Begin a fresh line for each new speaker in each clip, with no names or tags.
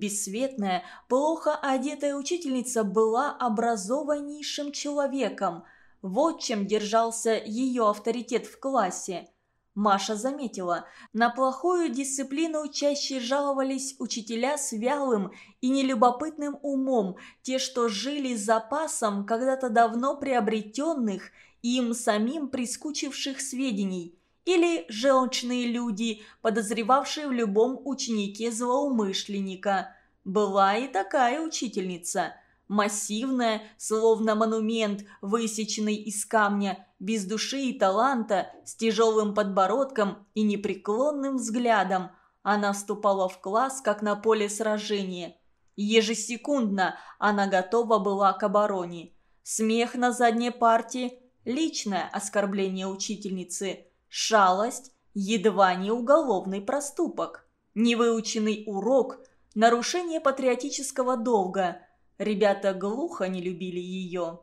Бесцветная, плохо одетая учительница была образованнейшим человеком. Вот чем держался ее авторитет в классе. Маша заметила, на плохую дисциплину чаще жаловались учителя с вялым и нелюбопытным умом, те, что жили запасом когда-то давно приобретенных им самим прискучивших сведений, или желчные люди, подозревавшие в любом ученике злоумышленника. Была и такая учительница – массивная, словно монумент, высеченный из камня, без души и таланта, с тяжелым подбородком и непреклонным взглядом. Она вступала в класс, как на поле сражения. Ежесекундно она готова была к обороне. Смех на задней партии – личное оскорбление учительницы, шалость – едва не уголовный проступок, невыученный урок – нарушение патриотического долга – Ребята глухо не любили ее.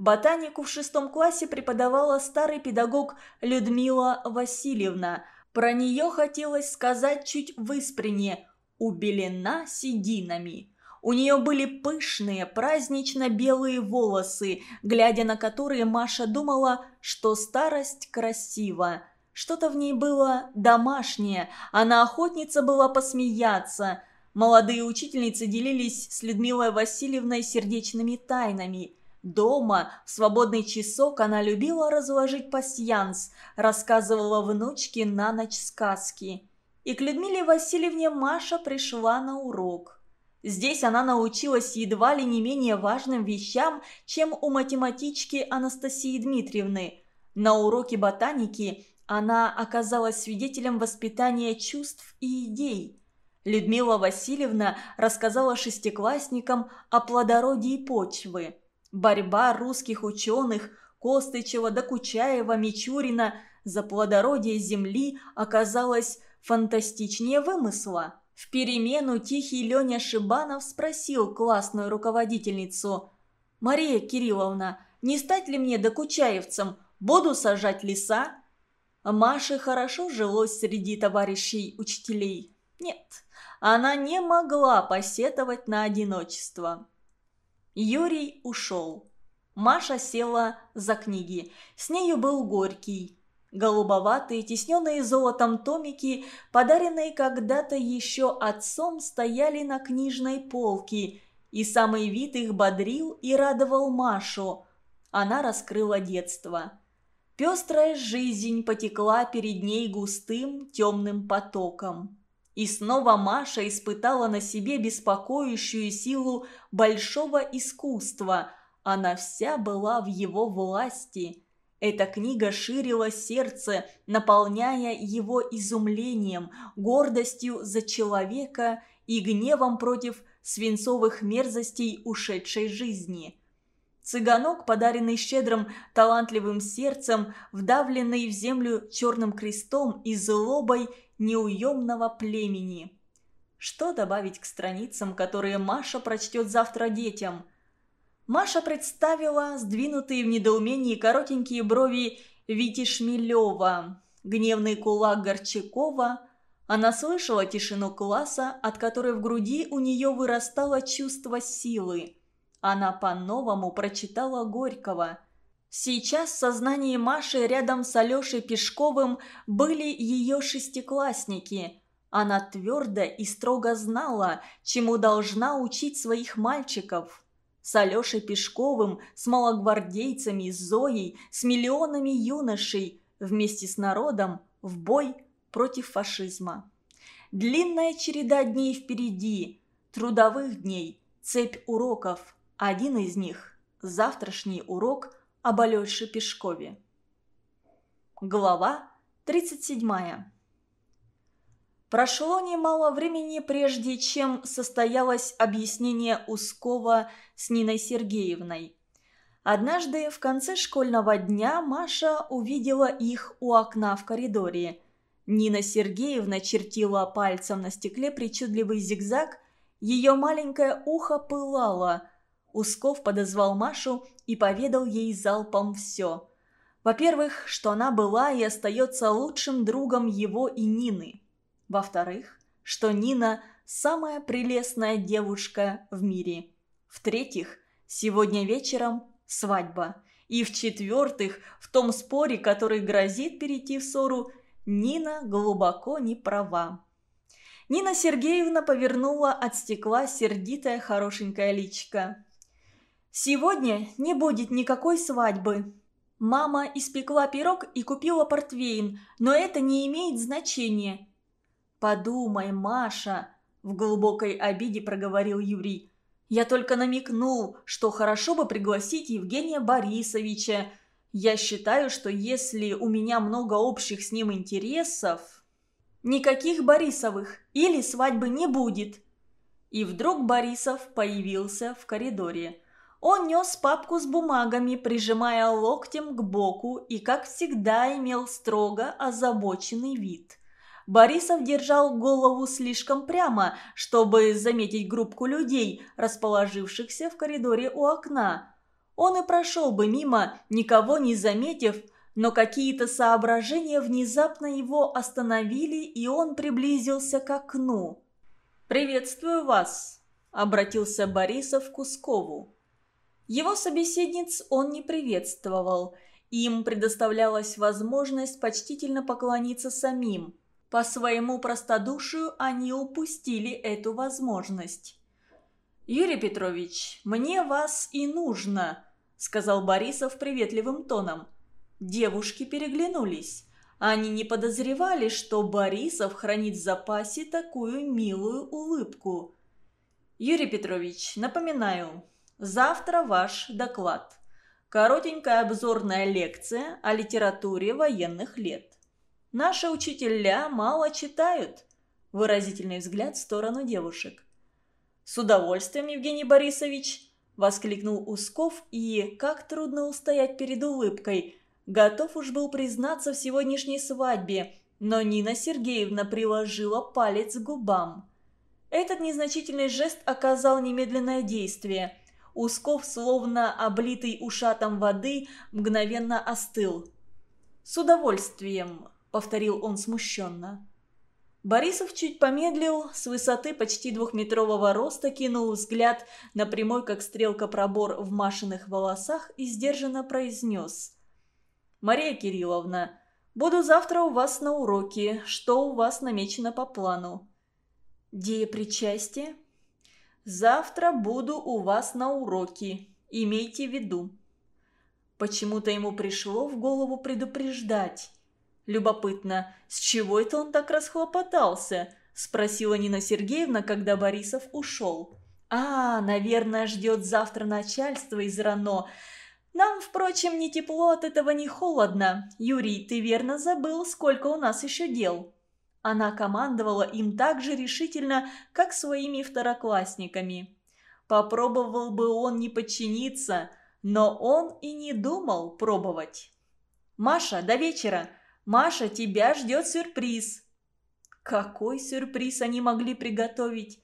Ботанику в шестом классе преподавала старый педагог Людмила Васильевна. Про нее хотелось сказать чуть выспренне «убелена сединами». У нее были пышные, празднично-белые волосы, глядя на которые Маша думала, что старость красива. Что-то в ней было домашнее, она охотница была посмеяться – Молодые учительницы делились с Людмилой Васильевной сердечными тайнами. Дома, в свободный часок, она любила разложить пасьянс, рассказывала внучке на ночь сказки. И к Людмиле Васильевне Маша пришла на урок. Здесь она научилась едва ли не менее важным вещам, чем у математички Анастасии Дмитриевны. На уроке ботаники она оказалась свидетелем воспитания чувств и идей – Людмила Васильевна рассказала шестиклассникам о плодородии почвы. Борьба русских ученых Костычева, Докучаева, Мичурина за плодородие земли оказалась фантастичнее вымысла. В перемену тихий Леня Шибанов спросил классную руководительницу. «Мария Кирилловна, не стать ли мне докучаевцем? Буду сажать леса?» Маше хорошо жилось среди товарищей учителей. Нет, она не могла посетовать на одиночество. Юрий ушел. Маша села за книги. С нею был Горький. Голубоватые, тесненные золотом томики, подаренные когда-то еще отцом, стояли на книжной полке, и самый вид их бодрил и радовал Машу. Она раскрыла детство. Пестрая жизнь потекла перед ней густым темным потоком. И снова Маша испытала на себе беспокоящую силу большого искусства. Она вся была в его власти. Эта книга ширила сердце, наполняя его изумлением, гордостью за человека и гневом против свинцовых мерзостей ушедшей жизни. Цыганок, подаренный щедрым, талантливым сердцем, вдавленный в землю черным крестом и злобой неуемного племени. Что добавить к страницам, которые Маша прочтет завтра детям? Маша представила сдвинутые в недоумении коротенькие брови Вити Шмелева, гневный кулак Горчакова. Она слышала тишину класса, от которой в груди у нее вырастало чувство силы. Она по-новому прочитала Горького – Сейчас в сознании Маши рядом с Алешей Пешковым были ее шестиклассники. Она твердо и строго знала, чему должна учить своих мальчиков. С Алешей Пешковым, с малогвардейцами, с Зоей, с миллионами юношей, вместе с народом в бой против фашизма. Длинная череда дней впереди, трудовых дней, цепь уроков. Один из них – завтрашний урок – об Алёше Пешкове. Глава 37. Прошло немало времени, прежде чем состоялось объяснение Ускова с Ниной Сергеевной. Однажды в конце школьного дня Маша увидела их у окна в коридоре. Нина Сергеевна чертила пальцем на стекле причудливый зигзаг, ее маленькое ухо пылало – Усков подозвал Машу и поведал ей залпом все. Во-первых, что она была и остается лучшим другом его и Нины. Во-вторых, что Нина самая прелестная девушка в мире. В-третьих, сегодня вечером свадьба. И в-четвертых, в том споре, который грозит перейти в ссору, Нина глубоко не права. Нина Сергеевна повернула от стекла сердитая хорошенькая личка. «Сегодня не будет никакой свадьбы. Мама испекла пирог и купила портвейн, но это не имеет значения». «Подумай, Маша», – в глубокой обиде проговорил Юрий. «Я только намекнул, что хорошо бы пригласить Евгения Борисовича. Я считаю, что если у меня много общих с ним интересов...» Никаких Борисовых, или свадьбы не будет. И вдруг Борисов появился в коридоре. Он нес папку с бумагами, прижимая локтем к боку и, как всегда, имел строго озабоченный вид. Борисов держал голову слишком прямо, чтобы заметить группку людей, расположившихся в коридоре у окна. Он и прошел бы мимо, никого не заметив, но какие-то соображения внезапно его остановили, и он приблизился к окну. «Приветствую вас», – обратился Борисов к Кускову. Его собеседниц он не приветствовал, им предоставлялась возможность почтительно поклониться самим. По своему простодушию они упустили эту возможность. «Юрий Петрович, мне вас и нужно», – сказал Борисов приветливым тоном. Девушки переглянулись. Они не подозревали, что Борисов хранит в запасе такую милую улыбку. «Юрий Петрович, напоминаю, завтра ваш доклад. Коротенькая обзорная лекция о литературе военных лет. Наши учителя мало читают». Выразительный взгляд в сторону девушек. «С удовольствием, Евгений Борисович!» – воскликнул Усков, и как трудно устоять перед улыбкой – Готов уж был признаться в сегодняшней свадьбе, но Нина Сергеевна приложила палец к губам. Этот незначительный жест оказал немедленное действие. Усков, словно облитый ушатом воды, мгновенно остыл. «С удовольствием», — повторил он смущенно. Борисов чуть помедлил, с высоты почти двухметрового роста кинул взгляд на прямой, как стрелка, пробор в Машиных волосах и сдержанно произнес. «Мария Кирилловна, буду завтра у вас на уроке. Что у вас намечено по плану?» «Деепричастие?» «Завтра буду у вас на уроке. Имейте в виду». Почему-то ему пришло в голову предупреждать. Любопытно, с чего это он так расхлопотался? Спросила Нина Сергеевна, когда Борисов ушел. А, наверное, ждет завтра начальство из РАНО. Нам, впрочем, ни тепло от этого, ни холодно. Юрий, ты верно забыл, сколько у нас еще дел?» Она командовала им так же решительно, как своими второклассниками. Попробовал бы он не подчиниться, но он и не думал пробовать. «Маша, до вечера! Маша, тебя ждет сюрприз!» Какой сюрприз они могли приготовить?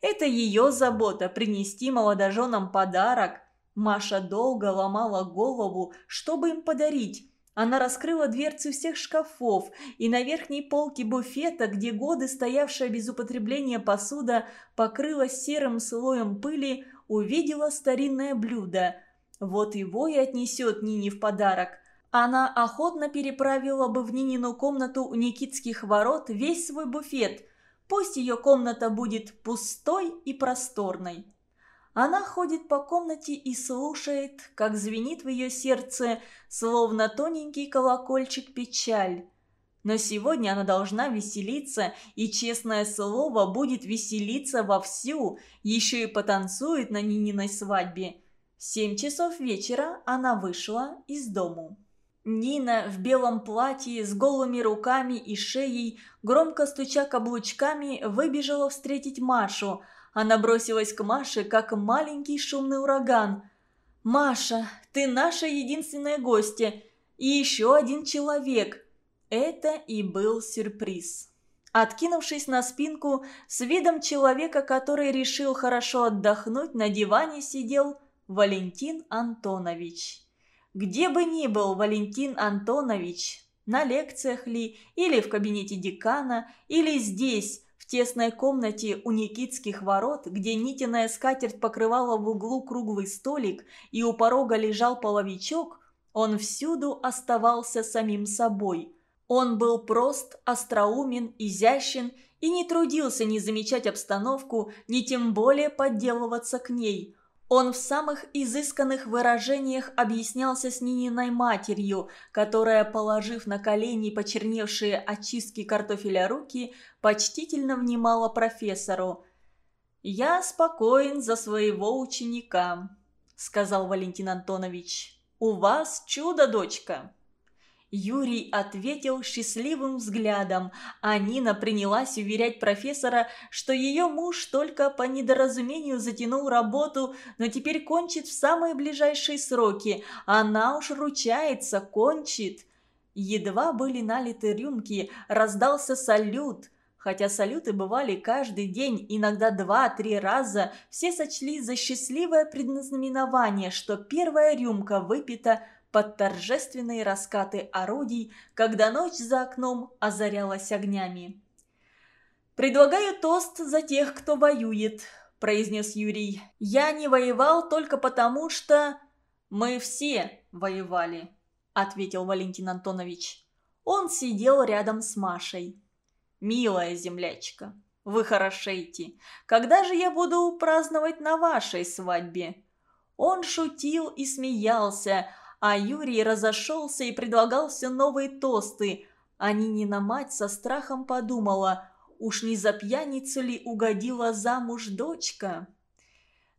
Это ее забота принести молодоженам подарок, Маша долго ломала голову, чтобы им подарить. Она раскрыла дверцы всех шкафов, и на верхней полке буфета, где годы стоявшая без употребления посуда покрылась серым слоем пыли, увидела старинное блюдо. Вот его и отнесет Нине в подарок. Она охотно переправила бы в Нинину комнату у Никитских ворот весь свой буфет. Пусть ее комната будет пустой и просторной. Она ходит по комнате и слушает, как звенит в ее сердце, словно тоненький колокольчик печаль. Но сегодня она должна веселиться, и, честное слово, будет веселиться вовсю, еще и потанцует на Нининой свадьбе. В семь часов вечера она вышла из дому. Нина в белом платье с голыми руками и шеей, громко стуча каблучками, выбежала встретить Машу – она бросилась к Маше, как маленький шумный ураган. «Маша, ты наша единственная гостья. И еще один человек». Это и был сюрприз. Откинувшись на спинку, с видом человека, который решил хорошо отдохнуть, на диване сидел Валентин Антонович. Где бы ни был Валентин Антонович, на лекциях ли, или в кабинете декана, или здесь, В тесной комнате у Никитских ворот, где нитиная скатерть покрывала в углу круглый столик и у порога лежал половичок, он всюду оставался самим собой. Он был прост, остроумен, изящен и не трудился ни замечать обстановку, ни тем более подделываться к ней. Он в самых изысканных выражениях объяснялся с Нининой матерью, которая, положив на колени почерневшие очистки картофеля руки, почтительно внимала профессору. «Я спокоен за своего ученика», — сказал Валентин Антонович. «У вас чудо, дочка!» Юрий ответил счастливым взглядом, а Нина принялась уверять профессора, что ее муж только по недоразумению затянул работу, но теперь кончит в самые ближайшие сроки. Она уж ручается, кончит. Едва были налиты рюмки, раздался салют. Хотя салюты бывали каждый день, иногда два-три раза, все сочли за счастливое предназнаменование, что первая рюмка выпита под торжественные раскаты орудий, когда ночь за окном озарялась огнями. «Предлагаю тост за тех, кто воюет», – произнес Юрий. «Я не воевал только потому, что...» «Мы все воевали», – ответил Валентин Антонович. Он сидел рядом с Машей. «Милая землячка, вы хорошеете. Когда же я буду праздновать на вашей свадьбе?» Он шутил и смеялся, а Юрий разошелся и предлагал все новые тосты. А Нинина мать со страхом подумала, уж не за пьяницу ли угодила замуж дочка?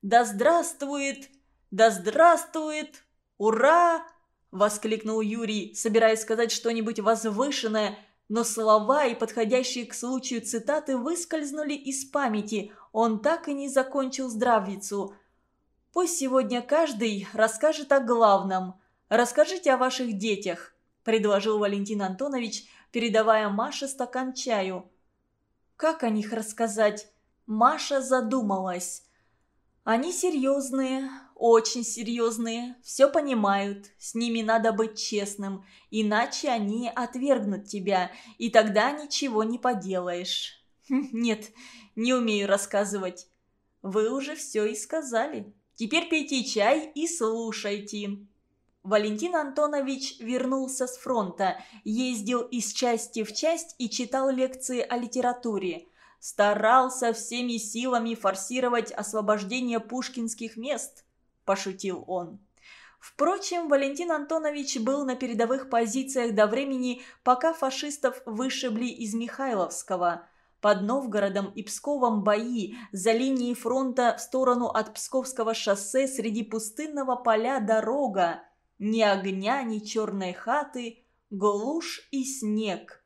«Да здравствует! Да здравствует! Ура!» – воскликнул Юрий, собираясь сказать что-нибудь возвышенное – но слова и подходящие к случаю цитаты выскользнули из памяти. Он так и не закончил здравицу. «Пусть сегодня каждый расскажет о главном. Расскажите о ваших детях», – предложил Валентин Антонович, передавая Маше стакан чаю. «Как о них рассказать?» Маша задумалась. «Они серьезные, очень серьезные, все понимают, с ними надо быть честным, иначе они отвергнут тебя, и тогда ничего не поделаешь. Нет, не умею рассказывать. Вы уже все и сказали. Теперь пейте чай и слушайте. Валентин Антонович вернулся с фронта, ездил из части в часть и читал лекции о литературе. Старался всеми силами форсировать освобождение пушкинских мест. – пошутил он. Впрочем, Валентин Антонович был на передовых позициях до времени, пока фашистов вышибли из Михайловского. Под Новгородом и Псковом бои за линией фронта в сторону от Псковского шоссе среди пустынного поля дорога. Ни огня, ни черной хаты, глушь и снег.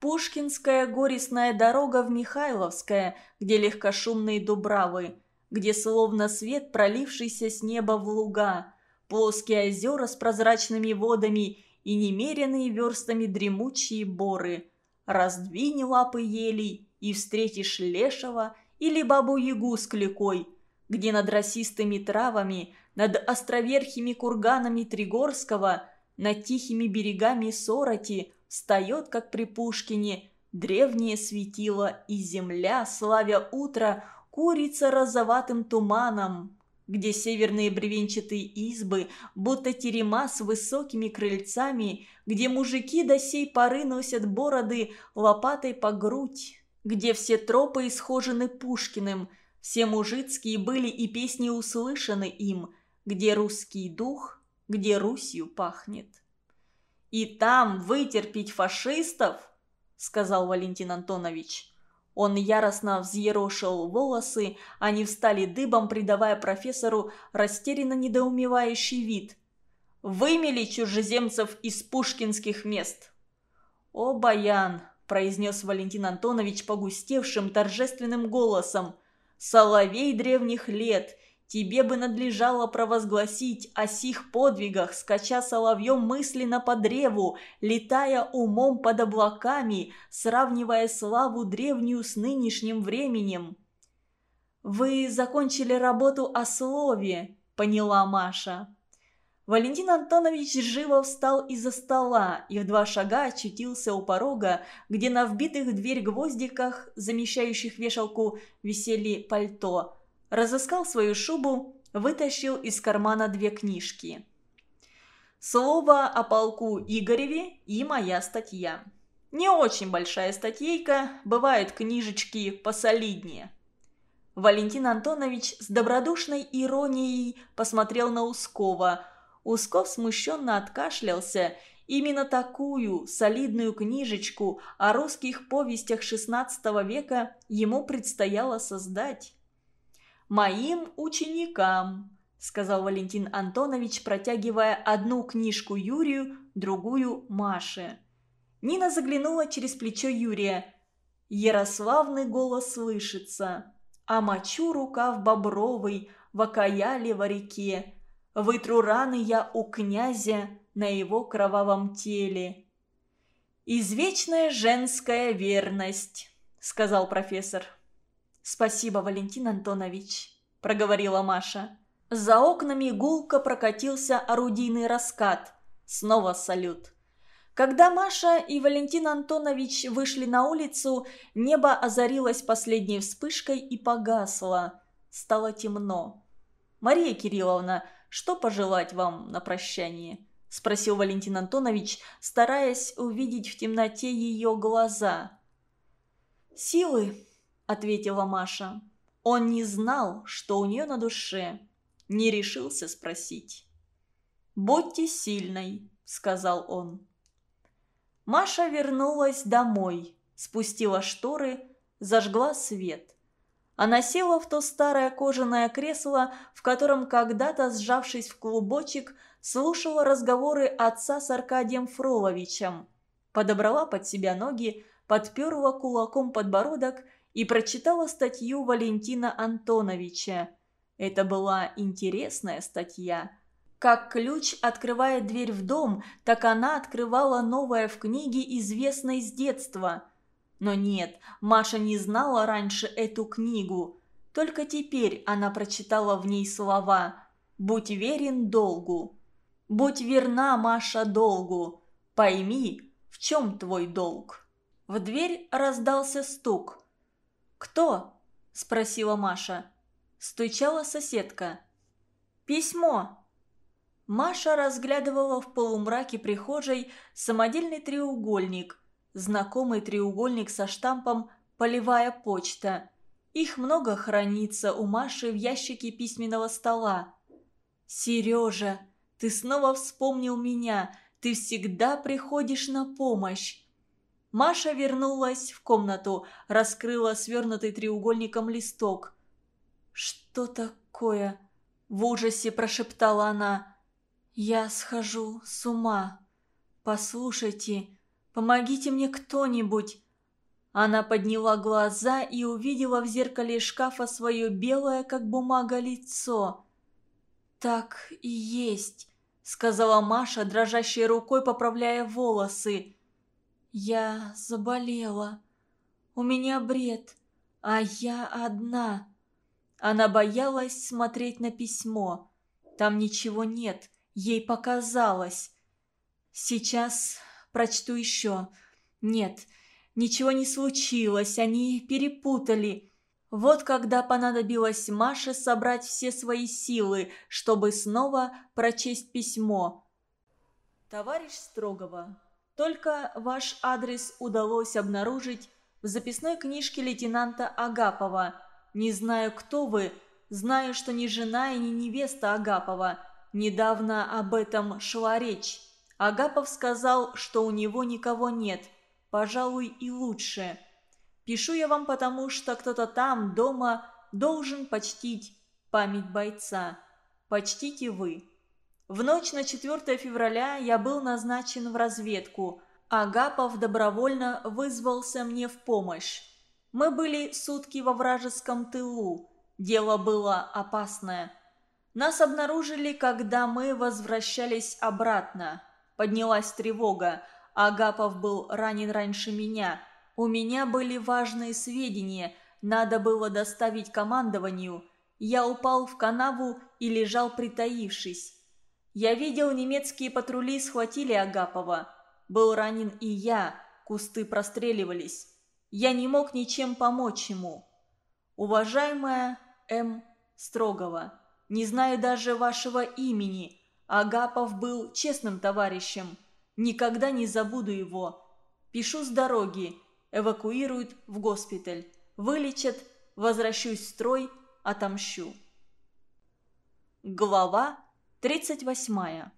Пушкинская горестная дорога в Михайловское, где легкошумные дубравы – где словно свет, пролившийся с неба в луга, плоские озера с прозрачными водами и немеренные верстами дремучие боры. Раздвинь лапы елей и встретишь лешего или бабу-ягу с кликой, где над росистыми травами, над островерхими курганами Тригорского, над тихими берегами Сороти встает, как при Пушкине, древнее светило, и земля, славя утро, курица розоватым туманом, где северные бревенчатые избы, будто терема с высокими крыльцами, где мужики до сей поры носят бороды лопатой по грудь, где все тропы исхожены Пушкиным, все мужицкие были и песни услышаны им, где русский дух, где Русью пахнет. «И там вытерпеть фашистов?» – сказал Валентин Антонович. Он яростно взъерошил волосы, они встали дыбом, придавая профессору растерянно недоумевающий вид. «Вымели чужеземцев из пушкинских мест!» «О, Баян!» – произнес Валентин Антонович погустевшим торжественным голосом. «Соловей древних лет! Тебе бы надлежало провозгласить о сих подвигах, скача соловьем мысленно по древу, летая умом под облаками, сравнивая славу древнюю с нынешним временем. «Вы закончили работу о слове», — поняла Маша. Валентин Антонович живо встал из-за стола и в два шага очутился у порога, где на вбитых в дверь гвоздиках, замещающих вешалку, висели пальто. Разыскал свою шубу, вытащил из кармана две книжки. Слово о полку Игореве и моя статья. Не очень большая статейка, бывают книжечки посолиднее. Валентин Антонович с добродушной иронией посмотрел на Ускова. Усков смущенно откашлялся. Именно такую солидную книжечку о русских повестях XVI века ему предстояло создать. «Моим ученикам», — сказал Валентин Антонович, протягивая одну книжку Юрию, другую Маше. Нина заглянула через плечо Юрия. Ярославный голос слышится а мочу рукав бобровый в окаяле во реке. Вытру раны я у князя на его кровавом теле. «Извечная женская верность», — сказал профессор. «Спасибо, Валентин Антонович», — проговорила Маша. За окнами гулко прокатился орудийный раскат. Снова салют. Когда Маша и Валентин Антонович вышли на улицу, небо озарилось последней вспышкой и погасло. Стало темно. «Мария Кирилловна, что пожелать вам на прощание?» – спросил Валентин Антонович, стараясь увидеть в темноте ее глаза. «Силы», – ответила Маша. Он не знал, что у нее на душе. Не решился спросить. «Будьте сильной», – сказал он. Маша вернулась домой, спустила шторы, зажгла свет. Она села в то старое кожаное кресло, в котором когда-то, сжавшись в клубочек, слушала разговоры отца с Аркадием Фроловичем. Подобрала под себя ноги, подперла кулаком подбородок и прочитала статью Валентина Антоновича. Это была интересная статья – как ключ открывает дверь в дом, так она открывала новое в книге, известной с детства. Но нет, Маша не знала раньше эту книгу. Только теперь она прочитала в ней слова «Будь верен долгу». «Будь верна, Маша, долгу. Пойми, в чем твой долг». В дверь раздался стук. «Кто?» – спросила Маша. Стучала соседка. «Письмо», Маша разглядывала в полумраке прихожей самодельный треугольник. Знакомый треугольник со штампом «Полевая почта». Их много хранится у Маши в ящике письменного стола. «Сережа, ты снова вспомнил меня. Ты всегда приходишь на помощь». Маша вернулась в комнату, раскрыла свернутый треугольником листок. «Что такое?» – в ужасе прошептала она. «Я схожу с ума. Послушайте, помогите мне кто-нибудь». Она подняла глаза и увидела в зеркале шкафа свое белое, как бумага, лицо. «Так и есть», — сказала Маша, дрожащей рукой поправляя волосы. «Я заболела. У меня бред, а я одна». Она боялась смотреть на письмо. Там ничего нет. Ей показалось. Сейчас прочту еще. Нет, ничего не случилось, они перепутали. Вот когда понадобилось Маше собрать все свои силы, чтобы снова прочесть письмо. «Товарищ Строгова, только ваш адрес удалось обнаружить в записной книжке лейтенанта Агапова. Не знаю, кто вы, знаю, что не жена и не невеста Агапова». Недавно об этом шла речь. Агапов сказал, что у него никого нет. Пожалуй, и лучше. Пишу я вам потому, что кто-то там, дома, должен почтить память бойца. Почтите вы. В ночь на 4 февраля я был назначен в разведку. Агапов добровольно вызвался мне в помощь. Мы были сутки во вражеском тылу. Дело было опасное. Нас обнаружили, когда мы возвращались обратно. Поднялась тревога. Агапов был ранен раньше меня. У меня были важные сведения. Надо было доставить командованию. Я упал в канаву и лежал притаившись. Я видел, немецкие патрули схватили Агапова. Был ранен и я, кусты простреливались. Я не мог ничем помочь ему. Уважаемая М. Строгова, не знаю даже вашего имени. Агапов был честным товарищем. Никогда не забуду его. Пишу с дороги. Эвакуируют в госпиталь. Вылечат, возвращусь в строй, отомщу. Глава 38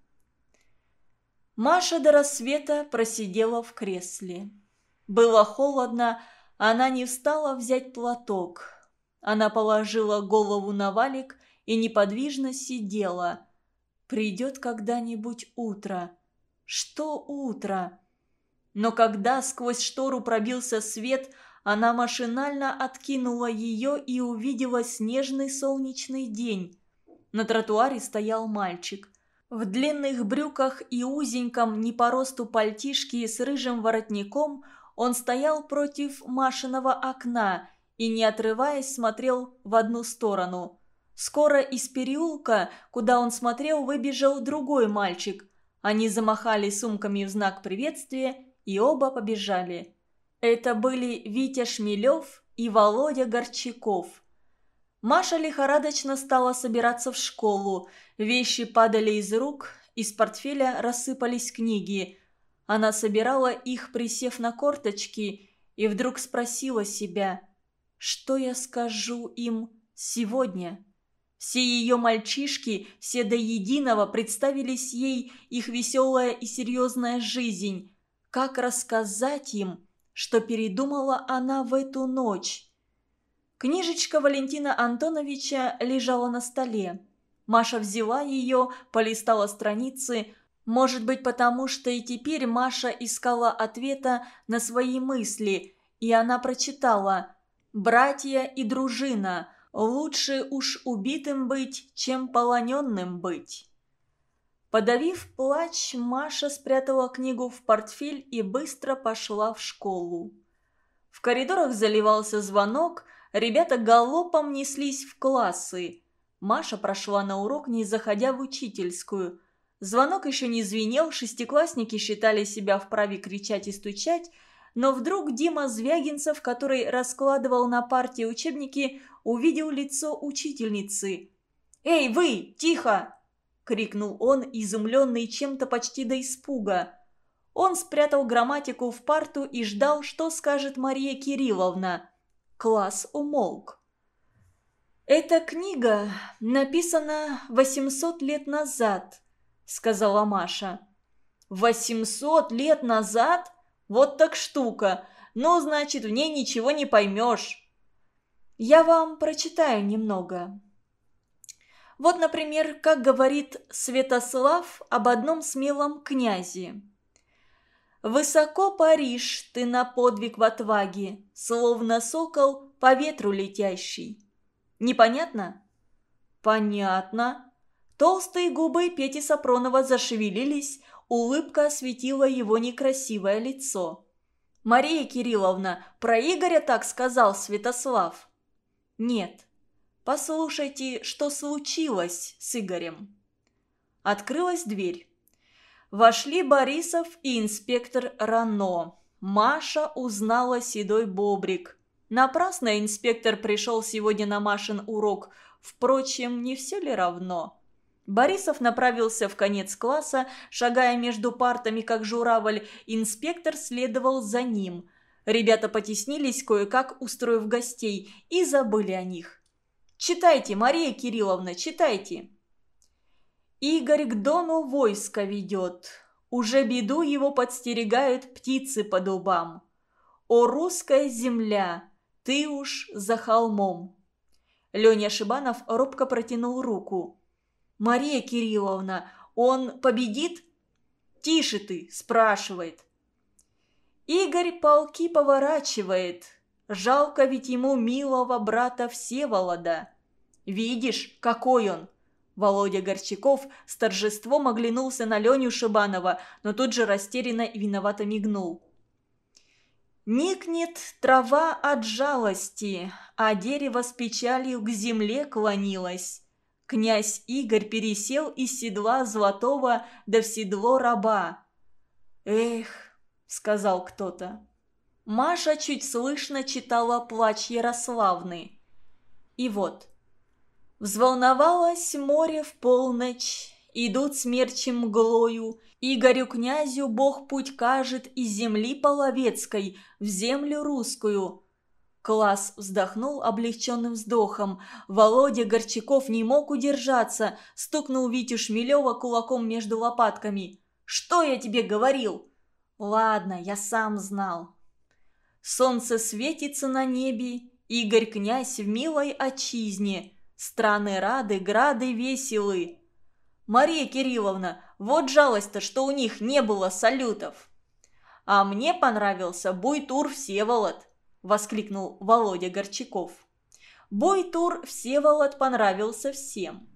Маша до рассвета просидела в кресле. Было холодно, она не встала взять платок. Она положила голову на валик и неподвижно сидела. Придет когда-нибудь утро. Что утро? Но когда сквозь штору пробился свет, она машинально откинула ее и увидела снежный солнечный день. На тротуаре стоял мальчик. В длинных брюках и узеньком не по росту пальтишке с рыжим воротником он стоял против Машиного окна и, не отрываясь, смотрел в одну сторону. Скоро из переулка, куда он смотрел, выбежал другой мальчик. Они замахали сумками в знак приветствия и оба побежали. Это были Витя Шмелев и Володя Горчаков. Маша лихорадочно стала собираться в школу. Вещи падали из рук, из портфеля рассыпались книги. Она собирала их, присев на корточки, и вдруг спросила себя, что я скажу им сегодня? Все ее мальчишки, все до единого, представились ей их веселая и серьезная жизнь. Как рассказать им, что передумала она в эту ночь? Книжечка Валентина Антоновича лежала на столе. Маша взяла ее, полистала страницы. Может быть, потому что и теперь Маша искала ответа на свои мысли, и она прочитала «Братья и дружина. Лучше уж убитым быть, чем полоненным быть». Подавив плач, Маша спрятала книгу в портфель и быстро пошла в школу. В коридорах заливался звонок, Ребята галопом неслись в классы. Маша прошла на урок, не заходя в учительскую. Звонок еще не звенел, шестиклассники считали себя вправе кричать и стучать, но вдруг Дима Звягинцев, который раскладывал на парте учебники, увидел лицо учительницы. «Эй, вы, тихо!» – крикнул он, изумленный чем-то почти до испуга. Он спрятал грамматику в парту и ждал, что скажет Мария Кирилловна. Класс умолк. «Эта книга написана 800 лет назад», — сказала Маша. «800 лет назад? Вот так штука. Ну, значит, в ней ничего не поймешь». «Я вам прочитаю немного». Вот, например, как говорит Святослав об одном смелом князе. Высоко паришь ты на подвиг в отваге, Словно сокол по ветру летящий. Непонятно? Понятно. Толстые губы Пети Сапронова зашевелились, улыбка осветила его некрасивое лицо. «Мария Кирилловна, про Игоря так сказал Святослав?» «Нет. Послушайте, что случилось с Игорем». Открылась дверь. Вошли Борисов и инспектор Рано. Маша узнала седой бобрик. Напрасно инспектор пришел сегодня на Машин урок. Впрочем, не все ли равно? Борисов направился в конец класса, шагая между партами, как журавль. Инспектор следовал за ним. Ребята потеснились кое-как, устроив гостей, и забыли о них. «Читайте, Мария Кирилловна, читайте!» Игорь к Дону войско ведет. Уже беду его подстерегают птицы по дубам. О, русская земля, ты уж за холмом. Леня Шибанов робко протянул руку. «Мария Кирилловна, он победит?» «Тише ты!» – спрашивает. Игорь полки поворачивает. Жалко ведь ему милого брата Всеволода. Видишь, какой он? Володя Горчаков с торжеством оглянулся на Леню Шибанова, но тут же растерянно и виновато мигнул. Никнет трава от жалости, а дерево с печалью к земле клонилось. Князь Игорь пересел из седла золотого до в седло раба. «Эх», — сказал кто-то. Маша чуть слышно читала плач Ярославны. И вот. Взволновалось море в полночь, идут смерчи мглою, Игорю князю Бог путь кажет из земли половецкой в землю русскую. Класс вздохнул облегченным вздохом. Володя Горчаков не мог удержаться, стукнул Витю Шмелева кулаком между лопатками. «Что я тебе говорил?» «Ладно, я сам знал». Солнце светится на небе, Игорь князь в милой отчизне. Страны рады, грады веселы. Мария Кирилловна, вот жалость-то, что у них не было салютов. А мне понравился Буйтур Всеволод воскликнул Володя Горчаков. Бой-тур Всеволод понравился всем.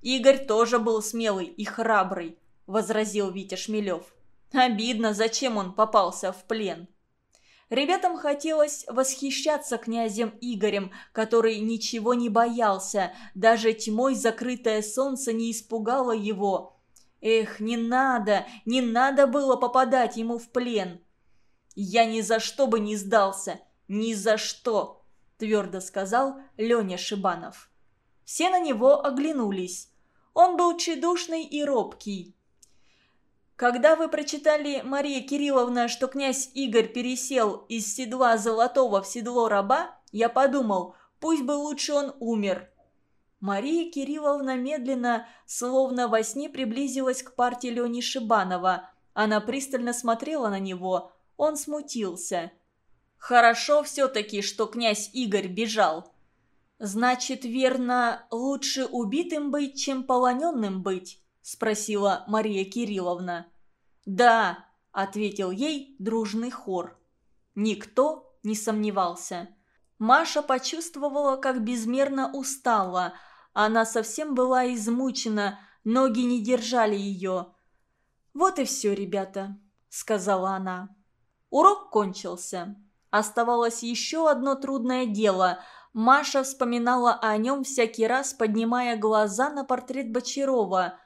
«Игорь тоже был смелый и храбрый», – возразил Витя Шмелев. «Обидно, зачем он попался в плен». Ребятам хотелось восхищаться князем Игорем, который ничего не боялся, даже тьмой закрытое солнце не испугало его. Эх, не надо, не надо было попадать ему в плен. «Я ни за что бы не сдался! Ни за что!» – твердо сказал Леня Шибанов. Все на него оглянулись. Он был тщедушный и робкий. Когда вы прочитали, Мария Кирилловна, что князь Игорь пересел из седла золотого в седло раба, я подумал, пусть бы лучше он умер. Мария Кирилловна медленно, словно во сне, приблизилась к партии Лени Шибанова. Она пристально смотрела на него, он смутился. «Хорошо все-таки, что князь Игорь бежал». «Значит, верно, лучше убитым быть, чем полоненным быть?» – спросила Мария Кирилловна. «Да», – ответил ей дружный хор. Никто не сомневался. Маша почувствовала, как безмерно устала. Она совсем была измучена, ноги не держали ее. «Вот и все, ребята», – сказала она. Урок кончился. Оставалось еще одно трудное дело. Маша вспоминала о нем всякий раз, поднимая глаза на портрет Бочарова.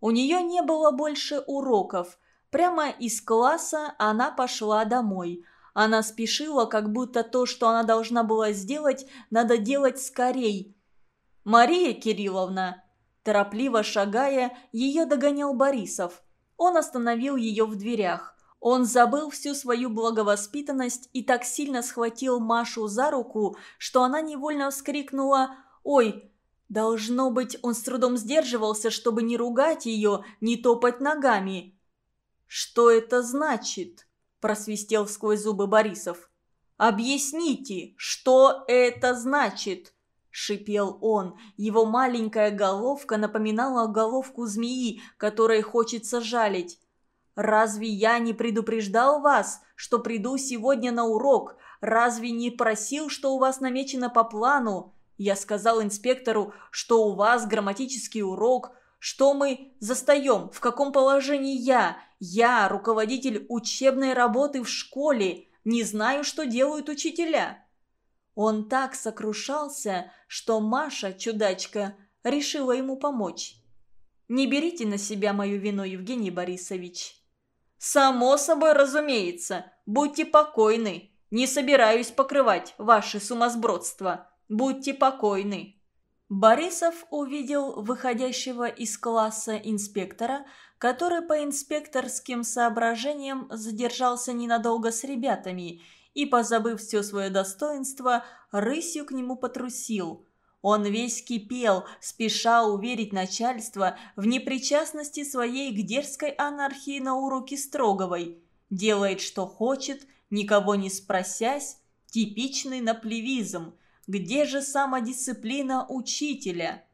У нее не было больше уроков. Прямо из класса она пошла домой. Она спешила, как будто то, что она должна была сделать, надо делать скорей. «Мария Кирилловна!» Торопливо шагая, ее догонял Борисов. Он остановил ее в дверях. Он забыл всю свою благовоспитанность и так сильно схватил Машу за руку, что она невольно вскрикнула «Ой!». Должно быть, он с трудом сдерживался, чтобы не ругать ее, не топать ногами. «Что это значит?» – просвистел сквозь зубы Борисов. «Объясните, что это значит?» – шипел он. Его маленькая головка напоминала головку змеи, которой хочется жалить. Разве я не предупреждал вас, что приду сегодня на урок? Разве не просил, что у вас намечено по плану? Я сказал инспектору, что у вас грамматический урок. Что мы застаем? В каком положении я? Я руководитель учебной работы в школе. Не знаю, что делают учителя». Он так сокрушался, что Маша, чудачка, решила ему помочь. «Не берите на себя мою вину, Евгений Борисович. «Само собой разумеется. Будьте покойны. Не собираюсь покрывать ваши сумасбродства. Будьте покойны». Борисов увидел выходящего из класса инспектора, который по инспекторским соображениям задержался ненадолго с ребятами и, позабыв все свое достоинство, рысью к нему потрусил – он весь кипел, спеша уверить начальство в непричастности своей к дерзкой анархии на уроке Строговой. Делает, что хочет, никого не спросясь, типичный наплевизм. Где же самодисциплина учителя?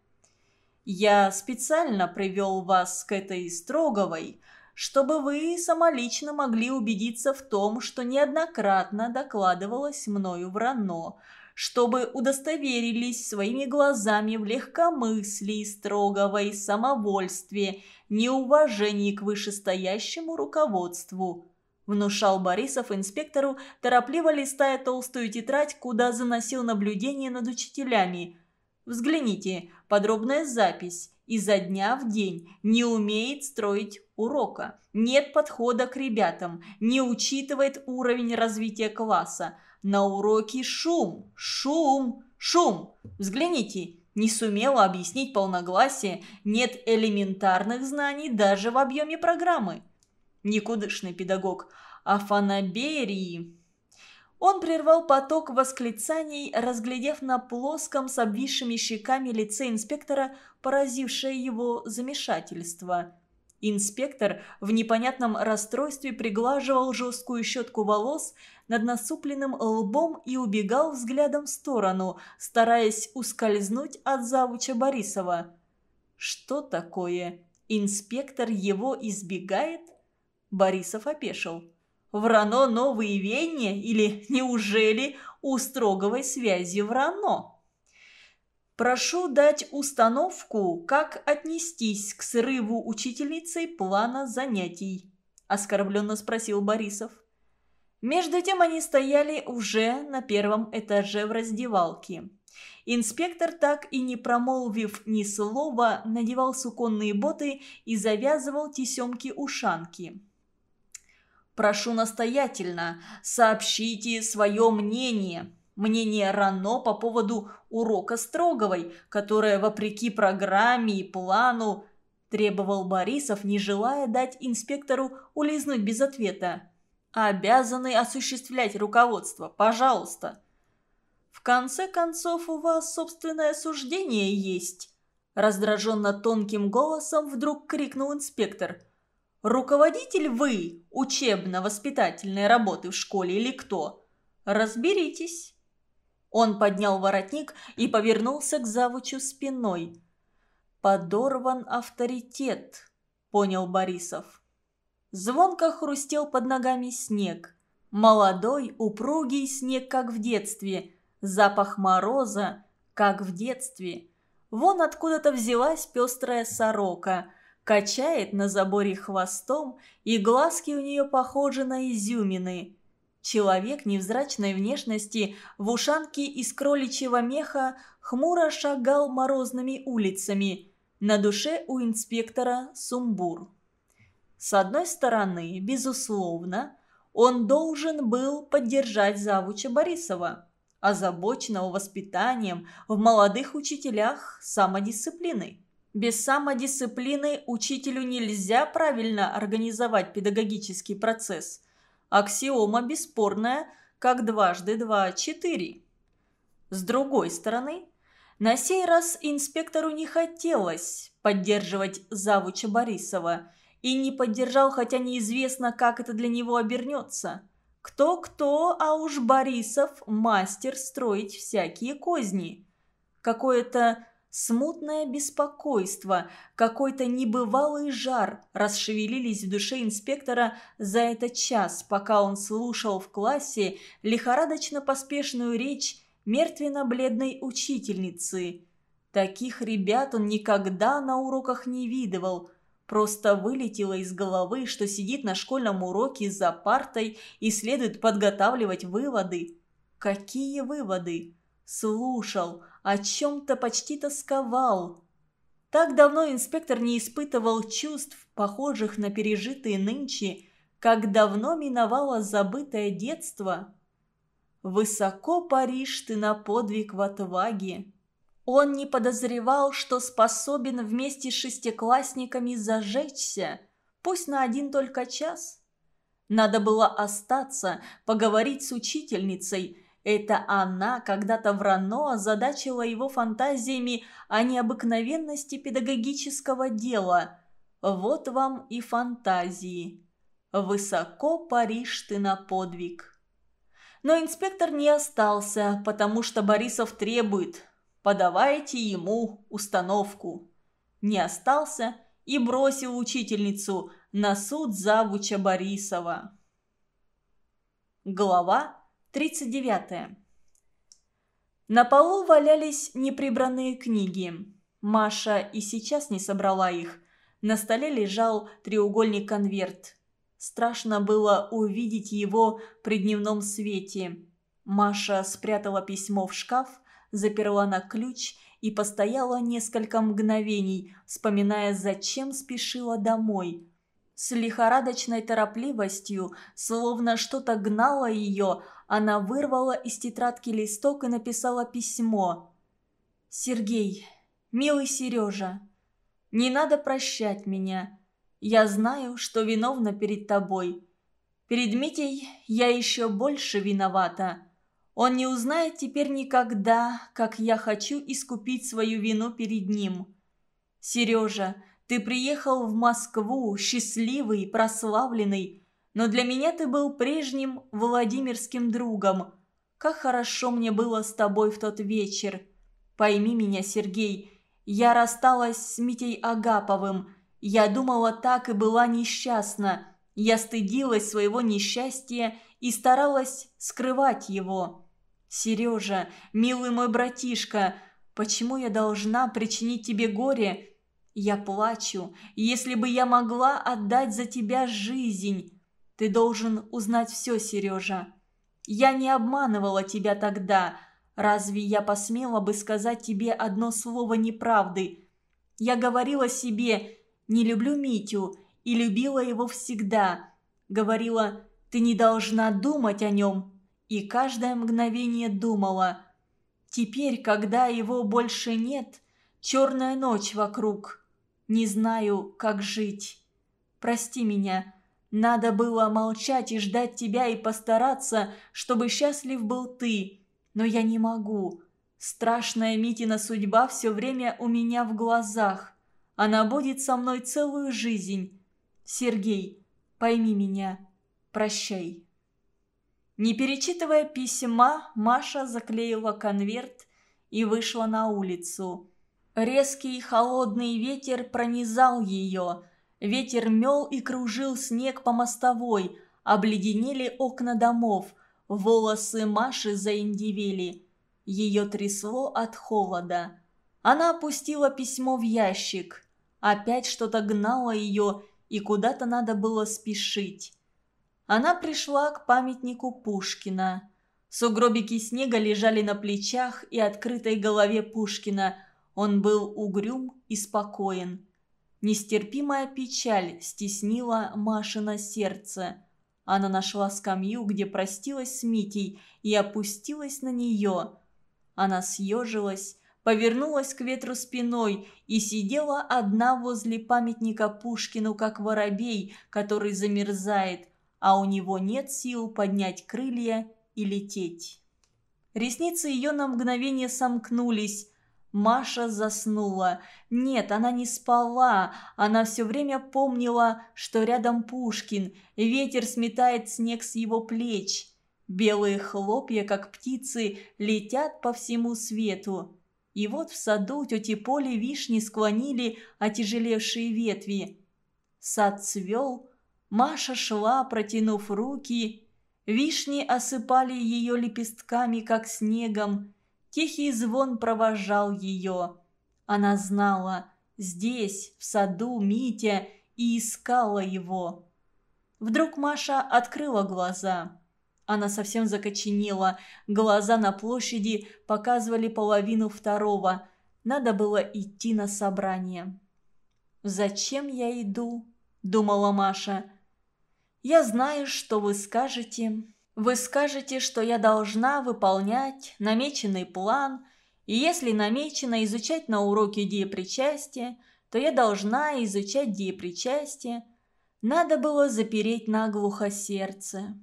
Я специально привел вас к этой Строговой, чтобы вы самолично могли убедиться в том, что неоднократно докладывалось мною в РАНО – чтобы удостоверились своими глазами в легкомыслии, строгого самовольстве, неуважении к вышестоящему руководству. Внушал Борисов инспектору, торопливо листая толстую тетрадь, куда заносил наблюдение над учителями. Взгляните, подробная запись. Изо дня в день не умеет строить урока. Нет подхода к ребятам, не учитывает уровень развития класса. На уроке шум, шум, шум. Взгляните, не сумела объяснить полногласие, нет элементарных знаний даже в объеме программы. Никудышный педагог, а фанаберии... Он прервал поток восклицаний, разглядев на плоском с обвисшими щеками лице инспектора поразившее его замешательство. Инспектор в непонятном расстройстве приглаживал жесткую щетку волос над насупленным лбом и убегал взглядом в сторону, стараясь ускользнуть от завуча Борисова. «Что такое? Инспектор его избегает?» Борисов опешил. «Врано новые веяния? Или неужели у Строговой связи врано?» «Прошу дать установку, как отнестись к срыву учительницей плана занятий», – оскорбленно спросил Борисов. Между тем они стояли уже на первом этаже в раздевалке. Инспектор, так и не промолвив ни слова, надевал суконные боты и завязывал тесемки-ушанки. «Прошу настоятельно, сообщите свое мнение», мнение Рано по поводу урока Строговой, которая, вопреки программе и плану, требовал Борисов, не желая дать инспектору улизнуть без ответа обязаны осуществлять руководство. Пожалуйста. В конце концов, у вас собственное суждение есть. Раздраженно тонким голосом вдруг крикнул инспектор. «Руководитель вы учебно-воспитательной работы в школе или кто? Разберитесь». Он поднял воротник и повернулся к завучу спиной. «Подорван авторитет», — понял Борисов. Звонко хрустел под ногами снег. Молодой, упругий снег, как в детстве. Запах мороза, как в детстве. Вон откуда-то взялась пестрая сорока. Качает на заборе хвостом, и глазки у нее похожи на изюмины. Человек невзрачной внешности в ушанке из кроличьего меха хмуро шагал морозными улицами. На душе у инспектора сумбур. С одной стороны, безусловно, он должен был поддержать завуча Борисова, озабоченного воспитанием в молодых учителях самодисциплины. Без самодисциплины учителю нельзя правильно организовать педагогический процесс. Аксиома бесспорная, как дважды два – четыре. С другой стороны, на сей раз инспектору не хотелось поддерживать завуча Борисова – и не поддержал, хотя неизвестно, как это для него обернется. Кто-кто, а уж Борисов мастер строить всякие козни. Какое-то смутное беспокойство, какой-то небывалый жар расшевелились в душе инспектора за этот час, пока он слушал в классе лихорадочно поспешную речь мертвенно-бледной учительницы. Таких ребят он никогда на уроках не видывал – Просто вылетело из головы, что сидит на школьном уроке за партой и следует подготавливать выводы. Какие выводы? Слушал, о чем-то почти тосковал. Так давно инспектор не испытывал чувств, похожих на пережитые нынче, как давно миновало забытое детство. «Высоко паришь ты на подвиг в отваге», он не подозревал, что способен вместе с шестиклассниками зажечься, пусть на один только час. Надо было остаться, поговорить с учительницей. Это она когда-то в Рано озадачила его фантазиями о необыкновенности педагогического дела. Вот вам и фантазии. Высоко паришь ты на подвиг. Но инспектор не остался, потому что Борисов требует, подавайте ему установку». Не остался и бросил учительницу на суд завуча Борисова. Глава 39 На полу валялись неприбранные книги. Маша и сейчас не собрала их. На столе лежал треугольник-конверт. Страшно было увидеть его при дневном свете. Маша спрятала письмо в шкаф, заперла на ключ и постояла несколько мгновений, вспоминая, зачем спешила домой. С лихорадочной торопливостью, словно что-то гнало ее, она вырвала из тетрадки листок и написала письмо. «Сергей, милый Сережа, не надо прощать меня. Я знаю, что виновна перед тобой. Перед Митей я еще больше виновата. Он не узнает теперь никогда, как я хочу искупить свою вину перед ним. Сережа, ты приехал в Москву, счастливый, прославленный, но для меня ты был прежним Владимирским другом. Как хорошо мне было с тобой в тот вечер. Пойми меня, Сергей, я рассталась с Митей Агаповым. Я думала так и была несчастна. Я стыдилась своего несчастья и старалась скрывать его. «Сережа, милый мой братишка, почему я должна причинить тебе горе? Я плачу, если бы я могла отдать за тебя жизнь. Ты должен узнать все, Сережа. Я не обманывала тебя тогда. Разве я посмела бы сказать тебе одно слово неправды? Я говорила себе «не люблю Митю» и любила его всегда. Говорила «ты не должна думать о нем» и каждое мгновение думала. Теперь, когда его больше нет, черная ночь вокруг. Не знаю, как жить. Прости меня. Надо было молчать и ждать тебя и постараться, чтобы счастлив был ты. Но я не могу. Страшная Митина судьба все время у меня в глазах. Она будет со мной целую жизнь. Сергей, пойми меня. Прощай. Не перечитывая письма, Маша заклеила конверт и вышла на улицу. Резкий холодный ветер пронизал ее. Ветер мел и кружил снег по мостовой, обледенели окна домов, волосы Маши заиндивели. Ее трясло от холода. Она опустила письмо в ящик. Опять что-то гнало ее, и куда-то надо было спешить она пришла к памятнику Пушкина. Сугробики снега лежали на плечах и открытой голове Пушкина. Он был угрюм и спокоен. Нестерпимая печаль стеснила Машина сердце. Она нашла скамью, где простилась с Митей, и опустилась на нее. Она съежилась, повернулась к ветру спиной и сидела одна возле памятника Пушкину, как воробей, который замерзает, а у него нет сил поднять крылья и лететь. Ресницы ее на мгновение сомкнулись. Маша заснула. Нет, она не спала. Она все время помнила, что рядом Пушкин. Ветер сметает снег с его плеч. Белые хлопья, как птицы, летят по всему свету. И вот в саду тети Поли вишни склонили отяжелевшие ветви. Сад цвел, Маша шла, протянув руки. Вишни осыпали ее лепестками, как снегом. Тихий звон провожал ее. Она знала, здесь, в саду, Митя, и искала его. Вдруг Маша открыла глаза. Она совсем закоченела. Глаза на площади показывали половину второго. Надо было идти на собрание. «Зачем я иду?» – думала Маша. Я знаю, что вы скажете. Вы скажете, что я должна выполнять намеченный план, и если намечено изучать на уроке деепричастия, то я должна изучать деепричастие. Надо было запереть наглухо сердце.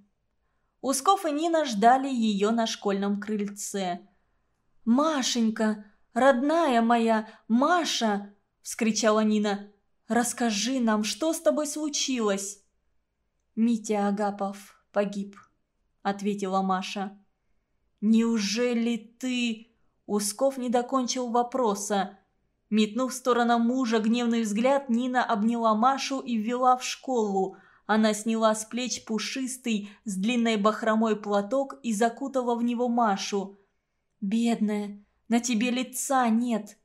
Усков и Нина ждали ее на школьном крыльце. «Машенька, родная моя, Маша!» – вскричала Нина. «Расскажи нам, что с тобой случилось?» «Митя Агапов погиб», — ответила Маша. «Неужели ты...» Усков не докончил вопроса. Метнув в сторону мужа гневный взгляд, Нина обняла Машу и ввела в школу. Она сняла с плеч пушистый с длинной бахромой платок и закутала в него Машу. «Бедная, на тебе лица нет».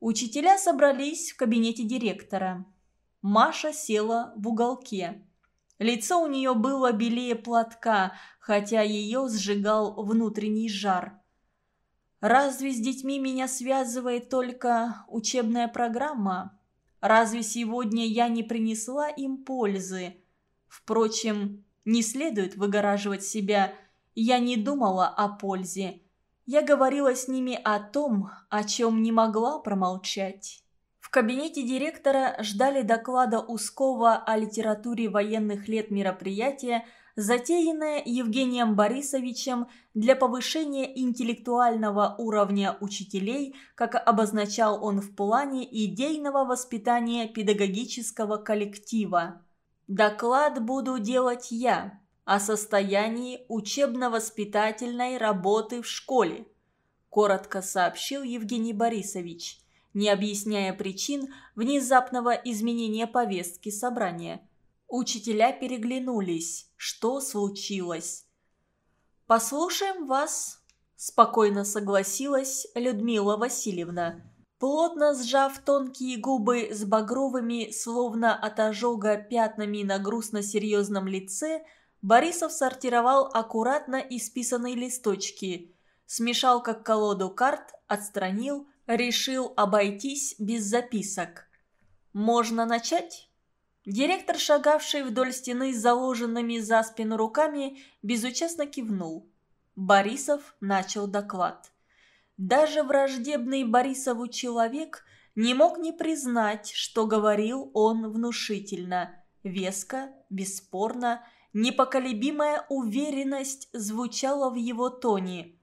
Учителя собрались в кабинете директора. Маша села в уголке. Лицо у нее было белее платка, хотя ее сжигал внутренний жар. Разве с детьми меня связывает только учебная программа? Разве сегодня я не принесла им пользы? Впрочем, не следует выгораживать себя. Я не думала о пользе. Я говорила с ними о том, о чем не могла промолчать. В кабинете директора ждали доклада Ускова о литературе военных лет мероприятия – затеянное Евгением Борисовичем для повышения интеллектуального уровня учителей, как обозначал он в плане идейного воспитания педагогического коллектива. «Доклад буду делать я о состоянии учебно-воспитательной работы в школе», коротко сообщил Евгений Борисович, не объясняя причин внезапного изменения повестки собрания – Учителя переглянулись. Что случилось? «Послушаем вас», – спокойно согласилась Людмила Васильевна. Плотно сжав тонкие губы с багровыми, словно от ожога пятнами на грустно-серьезном лице, Борисов сортировал аккуратно исписанные листочки, смешал как колоду карт, отстранил, решил обойтись без записок. «Можно начать?» Директор, шагавший вдоль стены с заложенными за спину руками, безучастно кивнул. Борисов начал доклад. Даже враждебный Борисову человек не мог не признать, что говорил он внушительно, веско, бесспорно, непоколебимая уверенность звучала в его тоне –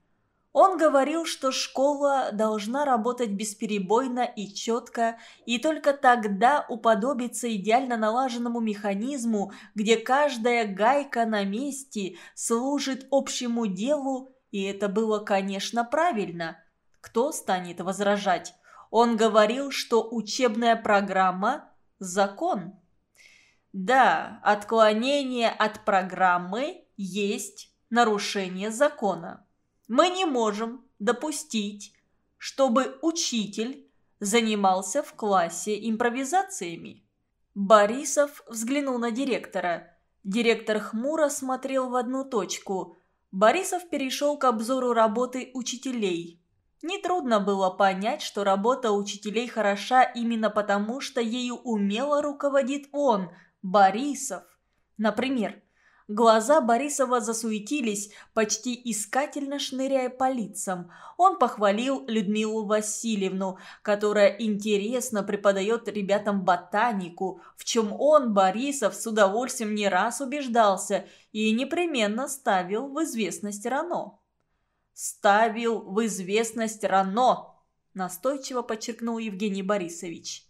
он говорил, что школа должна работать бесперебойно и четко, и только тогда уподобиться идеально налаженному механизму, где каждая гайка на месте служит общему делу, и это было, конечно, правильно. Кто станет возражать? Он говорил, что учебная программа – закон. Да, отклонение от программы есть нарушение закона. Мы не можем допустить, чтобы учитель занимался в классе импровизациями. Борисов взглянул на директора. Директор хмуро смотрел в одну точку. Борисов перешел к обзору работы учителей. Нетрудно было понять, что работа учителей хороша именно потому, что ею умело руководит он, Борисов. Например, Глаза Борисова засуетились, почти искательно шныряя по лицам. Он похвалил Людмилу Васильевну, которая интересно преподает ребятам ботанику, в чем он, Борисов, с удовольствием не раз убеждался и непременно ставил в известность Рано. «Ставил в известность Рано», – настойчиво подчеркнул Евгений Борисович.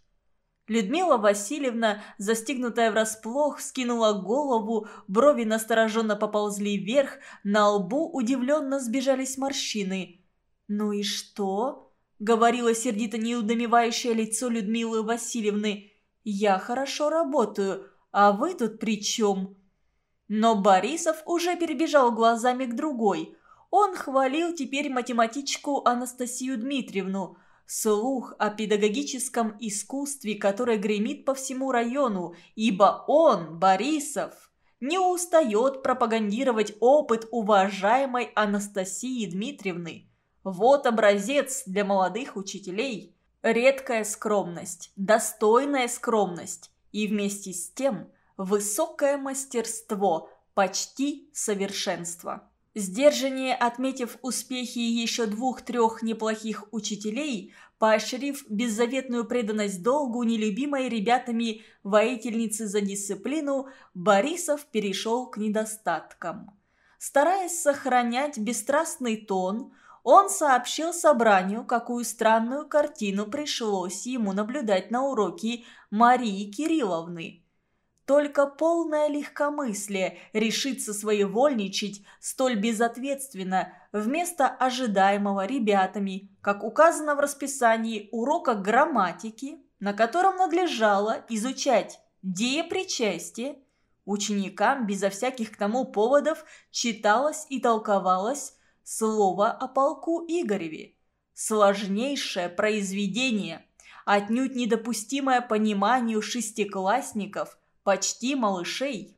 Людмила Васильевна, застигнутая врасплох, скинула голову, брови настороженно поползли вверх, на лбу удивленно сбежались морщины. «Ну и что?» — говорила сердито неудомевающее лицо Людмилы Васильевны. «Я хорошо работаю, а вы тут при чем?» Но Борисов уже перебежал глазами к другой. Он хвалил теперь математичку Анастасию Дмитриевну – слух о педагогическом искусстве, которое гремит по всему району, ибо он, Борисов, не устает пропагандировать опыт уважаемой Анастасии Дмитриевны. Вот образец для молодых учителей. Редкая скромность, достойная скромность и вместе с тем высокое мастерство, почти совершенство. Сдержаннее отметив успехи еще двух-трех неплохих учителей, поощрив беззаветную преданность долгу нелюбимой ребятами воительницы за дисциплину, Борисов перешел к недостаткам. Стараясь сохранять бесстрастный тон, он сообщил собранию, какую странную картину пришлось ему наблюдать на уроке Марии Кирилловны. Только полное легкомыслие решится своевольничать столь безответственно вместо ожидаемого ребятами, как указано в расписании урока грамматики, на котором надлежало изучать деепричастие, ученикам безо всяких к тому поводов читалось и толковалось слово о полку Игореве. Сложнейшее произведение, отнюдь недопустимое пониманию шестиклассников – почти малышей.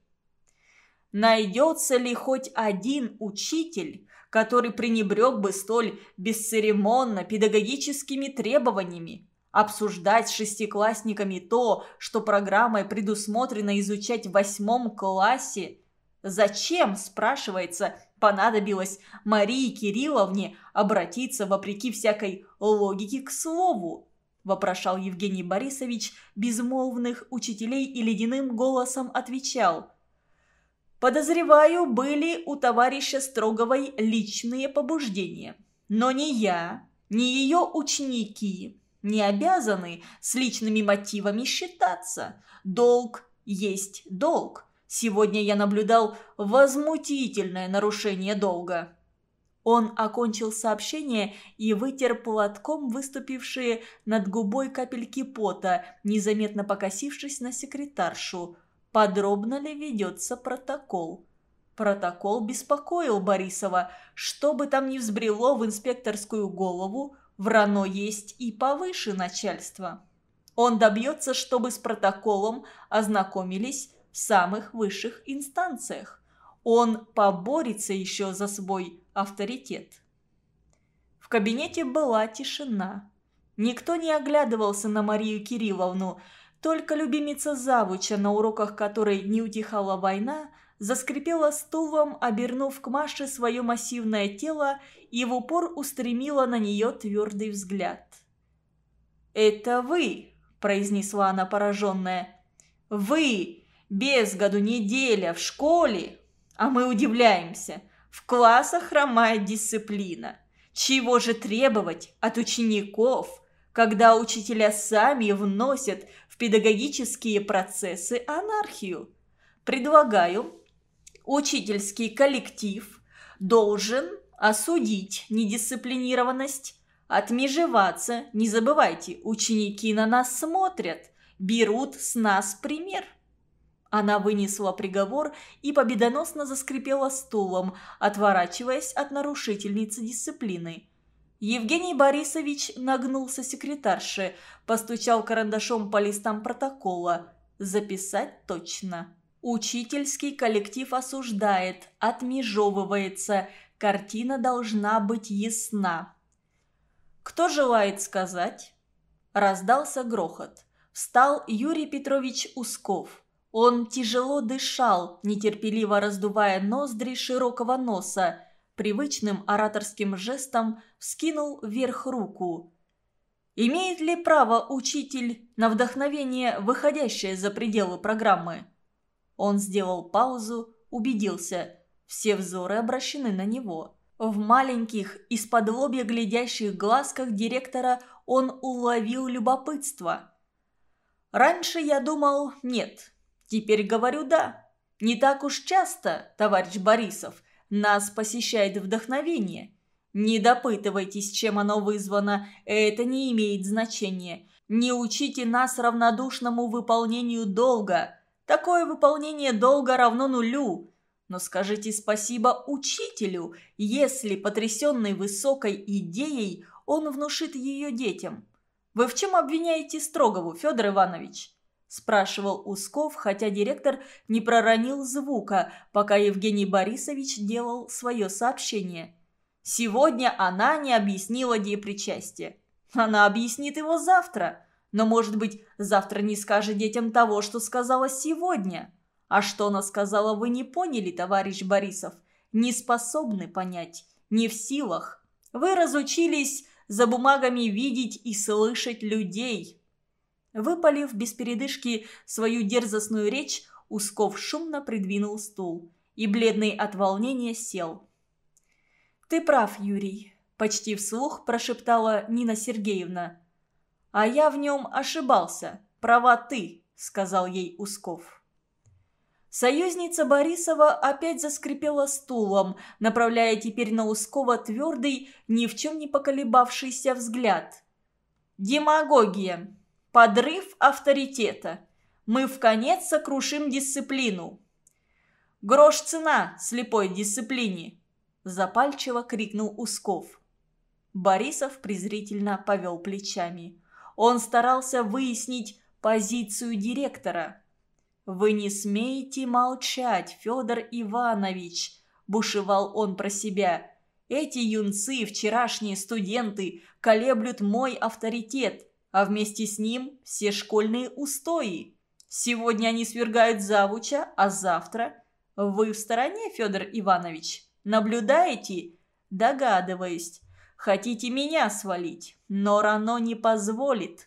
Найдется ли хоть один учитель, который пренебрег бы столь бесцеремонно педагогическими требованиями. Обсуждать с шестиклассниками то, что программой предусмотрено изучать в восьмом классе. Зачем, спрашивается, понадобилось Марии Кирилловне обратиться вопреки всякой логике к слову? Вопрошал Евгений Борисович безмолвных учителей и ледяным голосом отвечал. Подозреваю, были у товарища Строговой личные побуждения. Но ни я, ни ее ученики не обязаны с личными мотивами считаться. Долг есть долг. Сегодня я наблюдал возмутительное нарушение долга. Он окончил сообщение и вытер платком выступившие над губой капельки пота, незаметно покосившись на секретаршу. Подробно ли ведется протокол? Протокол беспокоил Борисова. Что бы там ни взбрело в инспекторскую голову, в РАНО есть и повыше начальства. Он добьется, чтобы с протоколом ознакомились в самых высших инстанциях. Он поборется еще за свой авторитет. В кабинете была тишина. Никто не оглядывался на Марию Кирилловну, только любимица завуча, на уроках которой не утихала война, заскрипела стулом, обернув к Маше свое массивное тело и в упор устремила на нее твердый взгляд. «Это вы!» – произнесла она пораженная. «Вы! Без году неделя в школе!» А мы удивляемся. В классах хромает дисциплина. Чего же требовать от учеников, когда учителя сами вносят в педагогические процессы анархию? Предлагаю, учительский коллектив должен осудить недисциплинированность, отмежеваться. Не забывайте, ученики на нас смотрят, берут с нас пример. Она вынесла приговор и победоносно заскрипела стулом, отворачиваясь от нарушительницы дисциплины. Евгений Борисович нагнулся секретарше, постучал карандашом по листам протокола. Записать точно. Учительский коллектив осуждает, отмежевывается. Картина должна быть ясна. «Кто желает сказать?» Раздался грохот. Встал Юрий Петрович Усков. Он тяжело дышал, нетерпеливо раздувая ноздри широкого носа, привычным ораторским жестом вскинул вверх руку. Имеет ли право учитель на вдохновение, выходящее за пределы программы? Он сделал паузу, убедился. Все взоры обращены на него. В маленьких, из-под лобья глядящих глазках директора он уловил любопытство. «Раньше я думал, нет. Теперь говорю «да». Не так уж часто, товарищ Борисов, нас посещает вдохновение. Не допытывайтесь, чем оно вызвано, это не имеет значения. Не учите нас равнодушному выполнению долга. Такое выполнение долга равно нулю. Но скажите спасибо учителю, если, потрясенный высокой идеей, он внушит ее детям. Вы в чем обвиняете Строгову, Федор Иванович? – спрашивал Усков, хотя директор не проронил звука, пока Евгений Борисович делал свое сообщение. «Сегодня она не объяснила депричастие. Она объяснит его завтра. Но, может быть, завтра не скажет детям того, что сказала сегодня. А что она сказала, вы не поняли, товарищ Борисов. Не способны понять. Не в силах. Вы разучились за бумагами видеть и слышать людей». Выпалив без передышки свою дерзостную речь, Усков шумно придвинул стул и, бледный от волнения, сел. «Ты прав, Юрий», – почти вслух прошептала Нина Сергеевна. «А я в нем ошибался. Права ты», – сказал ей Усков. Союзница Борисова опять заскрипела стулом, направляя теперь на Ускова твердый, ни в чем не поколебавшийся взгляд. «Демагогия!» Подрыв авторитета. Мы в конец сокрушим дисциплину. Грош цена слепой дисциплине. Запальчиво крикнул Усков. Борисов презрительно повел плечами. Он старался выяснить позицию директора. «Вы не смеете молчать, Федор Иванович», – бушевал он про себя. Эти юнцы, вчерашние студенты, колеблют мой авторитет, а вместе с ним все школьные устои. Сегодня они свергают завуча, а завтра... Вы в стороне, Федор Иванович? Наблюдаете? Догадываюсь. Хотите меня свалить, но Рано не позволит.